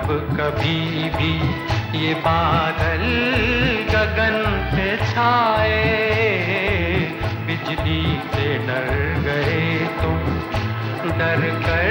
जब कभी भी ये बादल गगन पे छाए, बिजली से डर गए तुम डर कर